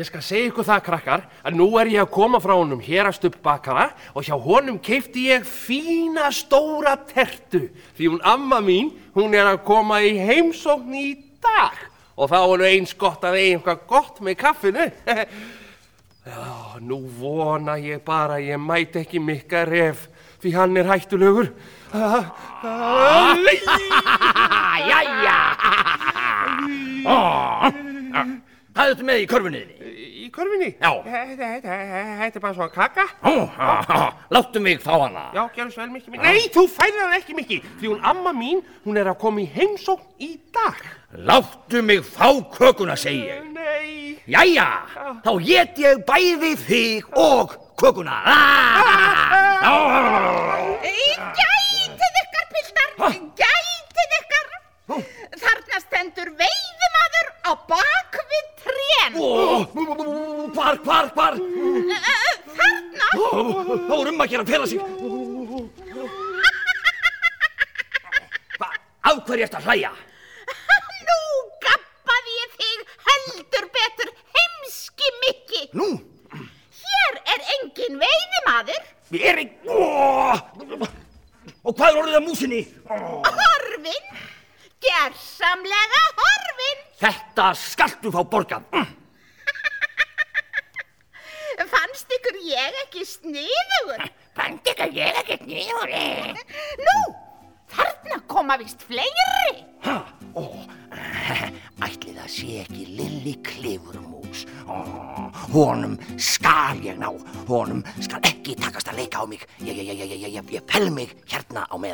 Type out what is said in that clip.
Ég skal segja ykkur það, krakkar, að nú er ég að koma frá honum hérastupp bakara og hjá honum keipti ég fína stóra tertu því hún amma mín, hún er að koma í heimsókn í dag og þá er eins gott að eiga eitthvað gott með kaffinu. Já, nú vona ég bara að ég mæti ekki mikka ref því hann er hættulegur. Jæja! Hvað er þetta með í körfunniðinni? Körfinni? Já. Þetta er bara svona kaka. Láttu mig fá hana. Já, gerðu svo vel mikið mikið. Nei, þú færði hann ekki mikið, því hún amma mín, hún er að koma í heimsókn í dag. Láttu mig fá kökuna, segi ég. Nei. Jæja, þá get ég bæði þig og kökuna. Gætið ykkar, piltar, gætið ykkar. Þarna stendur veiðimaður Hvar, hvar, hvar? Þarna, Þá er um að gera að fela sig. Hva, af hverju ertu að hlæja? nú gappaði ég þig heldur betur heimski mikki. Nú, Hér er engin veiðimaður. ég er ekki... Og hvað er orðið af músinni? Horfin, gersamlega horfin. Þetta skaltu fá borgað. Fannst ykkur ég ekki sniðugur? Fannst ykkur ég ekki nýður? Nú, þarna koma vist fleiri. Ha, ó, ætli það sé ekki Lilli Klifurmús. Ó, honum skal ég ná, honum skal ekki takast að leika á mig. Ég, ég, ég, ég, ég, ég, ég pel mig hérna á með.